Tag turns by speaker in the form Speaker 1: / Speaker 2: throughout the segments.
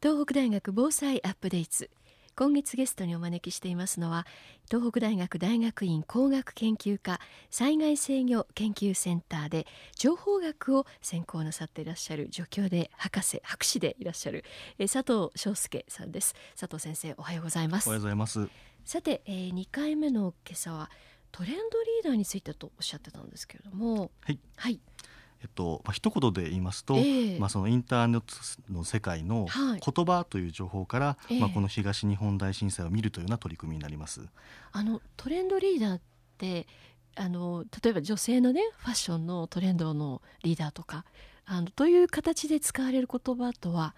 Speaker 1: 東北大学防災アップデート。今月ゲストにお招きしていますのは東北大学大学院工学研究科災害制御研究センターで情報学を専攻なさっていらっしゃる助教で博士博士でいらっしゃるえ佐藤翔介さんです。佐藤先生おはようございます。
Speaker 2: おはようございます。
Speaker 1: さて、えー、2回目の今朝はトレンドリーダーについてとおっしゃってたんですけれども
Speaker 2: はい、
Speaker 1: はい
Speaker 2: えっとまあ一言で言いますと、えー、まあそのインターネットの世界の言葉という情報から、はい、まあこの東日本大震災を見るというような取り組みになります。
Speaker 1: あのトレンドリーダーってあの例えば女性のねファッションのトレンドのリーダーとかあのという形で使われる言葉とは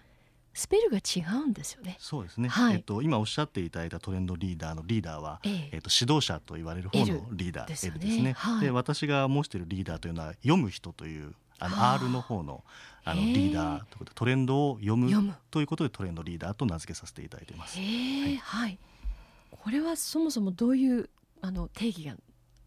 Speaker 1: スペルが違うんですよね。
Speaker 2: そうですね。はい、えっと今おっしゃっていただいたトレンドリーダーのリーダーは、えええっと指導者と言われる方のリーダー L ですね。ですねはい、で私が申しているリーダーというのは読む人というあの R の方のあのリーダーということでトレンドを読むということでトレンドリーダーと名付けさせていただいています。
Speaker 1: はい、はい。これはそもそもどういうあの定義が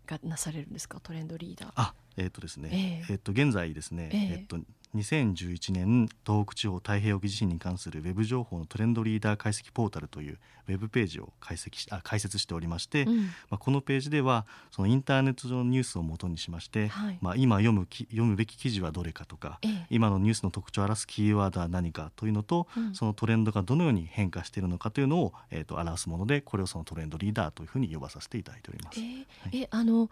Speaker 1: がなされるんですか？トレンドリーダー。
Speaker 2: あ、えっ、ー、とですね。えー、っと現在ですね。えー、っと2011年東北地方太平洋地震に関するウェブ情報のトレンドリーダー解析ポータルというウェブページを解析しあ解説しておりまして、うん、まあ、このページではそのインターネット上のニュースをもとにしまして、はい、まあ、今読む読むべき記事はどれかとか、ええ、今のニュースの特徴を表すキーワードは何かというのと、うん、そのトレンドがどのように変化しているのかというのを、えーと、表すものでこれをそのトレンドリーダーというふうに呼ばさせていただいております。えー
Speaker 1: はい、えあの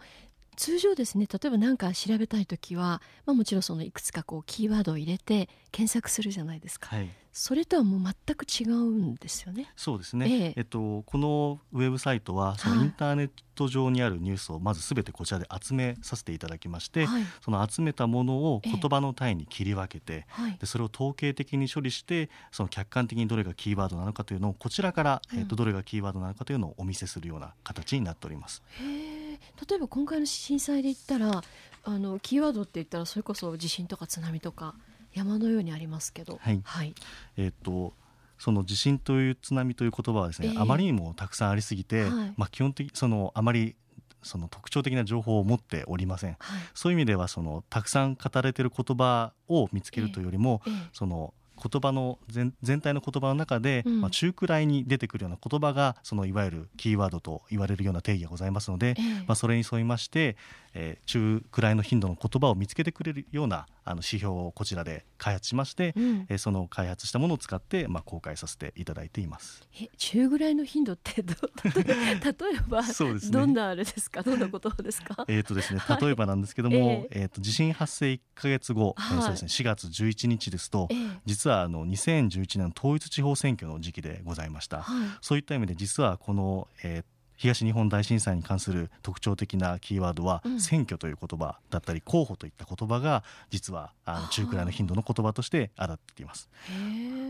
Speaker 1: 通常ですね例えば何か調べたい時は、まあ、もちろんそのいくつかこうキーワードを入れて検索するじゃないですか、はい、それとはもう全く違うんですよね。
Speaker 2: そうですね、ええ。えっと、このウェブサイトはそのインターネット上にあるニュースをまずすべてこちらで集めさせていただきまして、はい、その集めたものを言葉の単位に切り分けて、え、でそれを統計的に処理してその客観的にどれがキーワードなのかというのをこちらから、うん、えっと、どれがキーワードなのかというのをお見せするような形になっております。
Speaker 1: へ例えば今回の震災で言ったらあのキーワードって言ったらそれこそ地震とか津波とか山のようにありますけど、
Speaker 2: はい、はい、えー、っとその地震という津波という言葉はですね、えー、あまりにもたくさんありすぎて、はい、まあ基本的そのあまりその特徴的な情報を持っておりません、はい、そういう意味ではそのたくさん語られている言葉を見つけるというよりも、えーえー、その言葉の全全体の言葉の中で、うん、まあ、中くらいに出てくるような言葉がそのいわゆるキーワードと言われるような定義がございますので、えー、まあ、それに沿いまして、えー、中くらいの頻度の言葉を見つけてくれるようなあの指標をこちらで開発しまして、うん、えー、その開発したものを使って、まあ、公開させていただいています。
Speaker 1: え中ぐらいの頻度ってど 例えばそうです、ね、どんなあれですか？どんなことですか？
Speaker 2: えとですね例えばなんですけども、はい、えー、と地震発生1か月後、はい、そうですね、4月11日ですと、えー、実はあの2011年の統一地方選挙の時期でございました、はい、そういった意味で実はこの、えー、東日本大震災に関する特徴的なキーワードは、うん、選挙という言葉だったり候補といった言葉が実はあの中くらいの頻度の言葉として当たっています。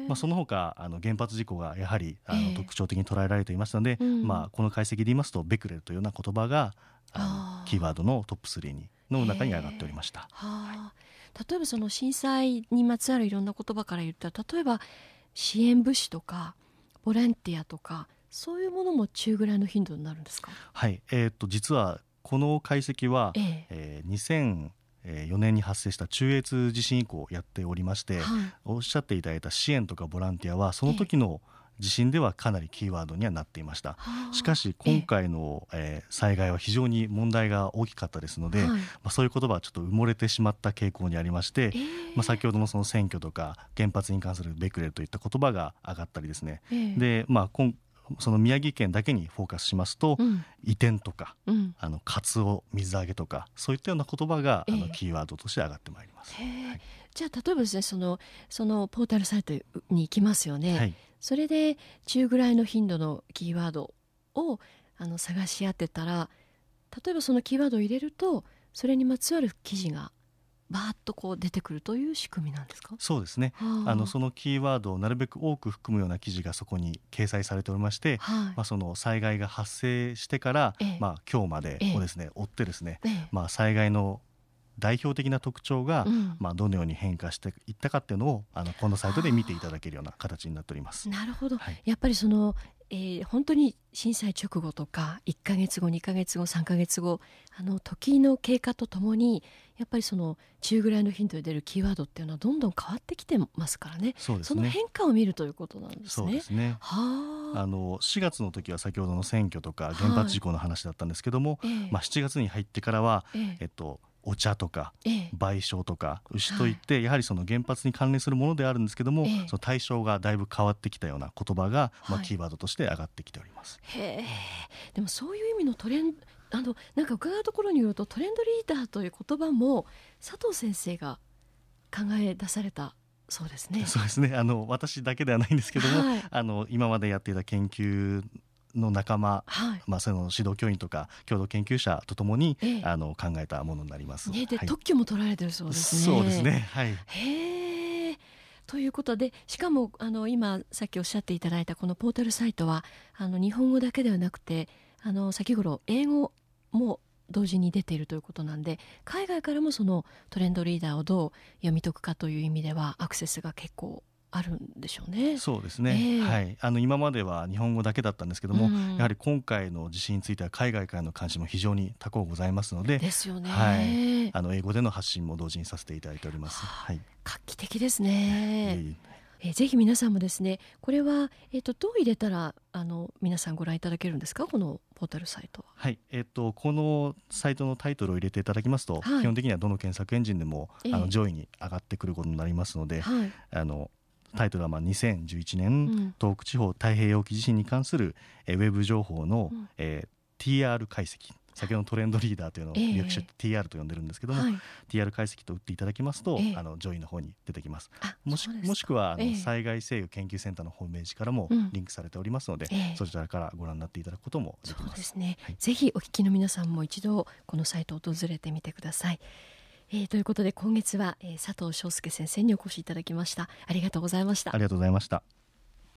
Speaker 2: まあ、その他あの原発事故がやはりあの特徴的に捉えられていましたので、まあ、この解析で言いますとベクレルというような言葉があのキーワードのトップ3にの中に上がっておりました。
Speaker 1: はい、例えばその震災にまつわるいろんな言葉から言ったら例えば支援物資とかボランティアとかそういうものも中ぐらいの頻度になるんですか？
Speaker 2: はい、えー、と実はこの解析は、ええ。えー、2004年に発生した中越地震以降やっておりまして、はい、おっしゃっていただいた支援とかボランティアはその時の、地震ではかなりキーワードにはなっていました。しかし今回の、えー、災害は非常に問題が大きかったですので、はい、まあ、そういう言葉はちょっと埋もれてしまった傾向にありまして、えー、まあ、先ほどのその選挙とか原発に関するベクレルといった言葉が上がったりですね、えー、でまあ今その宮城県だけにフォーカスしますと、うん、移転とか、うん、あのカツオ水揚げとかそういったような言葉が、えー、あのキーワードとして上がってまいります。はい、
Speaker 1: じゃあ例えばですねそのそのポータルサイトに行きますよね。はい、それで中ぐらいの頻度のキーワードをあの探し当てたら例えばそのキーワードを入れるとそれにまつわる記事がバーッとこう出てくるという仕組みなんですか？
Speaker 2: そうですね。あ。のそのキーワードをなるべく多く含むような記事がそこに掲載されておりまして、はい、まあ、その災害が発生してから、ええ、まあ、今日までをですね、え、追ってですね、まあ、災害の代表的な特徴が、うん、まあ、どのように変化していったかっていうのをあのこのサイトで見ていただけるような形になっております。
Speaker 1: なるほど、はい、やっぱりそのえー、本当に震災直後とか1か月後2か月後3か月後あの時の経過とともにやっぱりその中ぐらいの頻度で出るキーワードっていうのはどんどん変わってきてますからね。
Speaker 2: そ、ね、
Speaker 1: の変化を見るということなんですね。
Speaker 2: そうですね。
Speaker 1: は
Speaker 2: あ。の4月の時は先ほどの選挙とか原発事故の話だったんですけども、はい、まあ、7月に入ってからは、ええ。えっとお茶とか賠償とか牛といってやはりその原発に関連するものであるんですけどもその対象がだいぶ変わってきたような言葉がまあキーワードとして上がってきております。
Speaker 1: へでもそういう意味のトレンあのなんか伺うところによるとトレンドリーダーという言葉も佐藤先生が考え出されたそうですね。
Speaker 2: そうですね。あの私だけではないんですけども、はい、あの今までやっていた研究の仲間、はい、まあ、その指導教員とか共同研究者とともに、ええ、あの考えたものになります。
Speaker 1: ね、で、はい、特許も取られてるそうですね。
Speaker 2: そうですね。はい。
Speaker 1: へえ。ということでしかもあの今さっきおっしゃっていただいたこのポータルサイトはあの日本語だけではなくてあの先頃英語も同時に出ているということなんで海外からもそのトレンドリーダーをどう読み解くかという意味ではアクセスが結構あるんでしょうね。
Speaker 2: そうですね。えー、はい。あの今までは日本語だけだったんですけども、うん、やはり今回の地震については海外からの関心も非常に多幸ございますので、
Speaker 1: ですよね。
Speaker 2: はい。あの英語での発信も同時にさせていただいております。はい。
Speaker 1: 画期的ですね。えー、ぜひ皆さんもですね、これはえっ、ー、とどう入れたらあの皆さんご覧いただけるんですか、このポータルサイトは。
Speaker 2: はい。えっ、ー、とこのサイトのタイトルを入れていただきますと、はい、基本的にはどの検索エンジンでも、あの上位に上がってくることになりますので、はい、あのタイトルはまあ2011年、東北地方太平洋沖地震に関する、えー、ウェブ情報の、うん、えー、TR 解析。先ほどのトレンドリーダーというのを略して TR と呼んでるんですけども、はい、TR 解析と打っていただきますと、えー、あの上位の方に出てきます。もしもしくはあの、えー、災害制御研究センターのホームページからもリンクされておりますので、そちらからご覧になっていただくこともできます。そうです
Speaker 1: ね、はい、ぜひお聞きの皆さんも一度このサイトを訪れてみてくださいえー、ということで今月は、えー、佐藤翔介先生にお越しいただきました。ありがとうございました。
Speaker 2: ありがとうございました。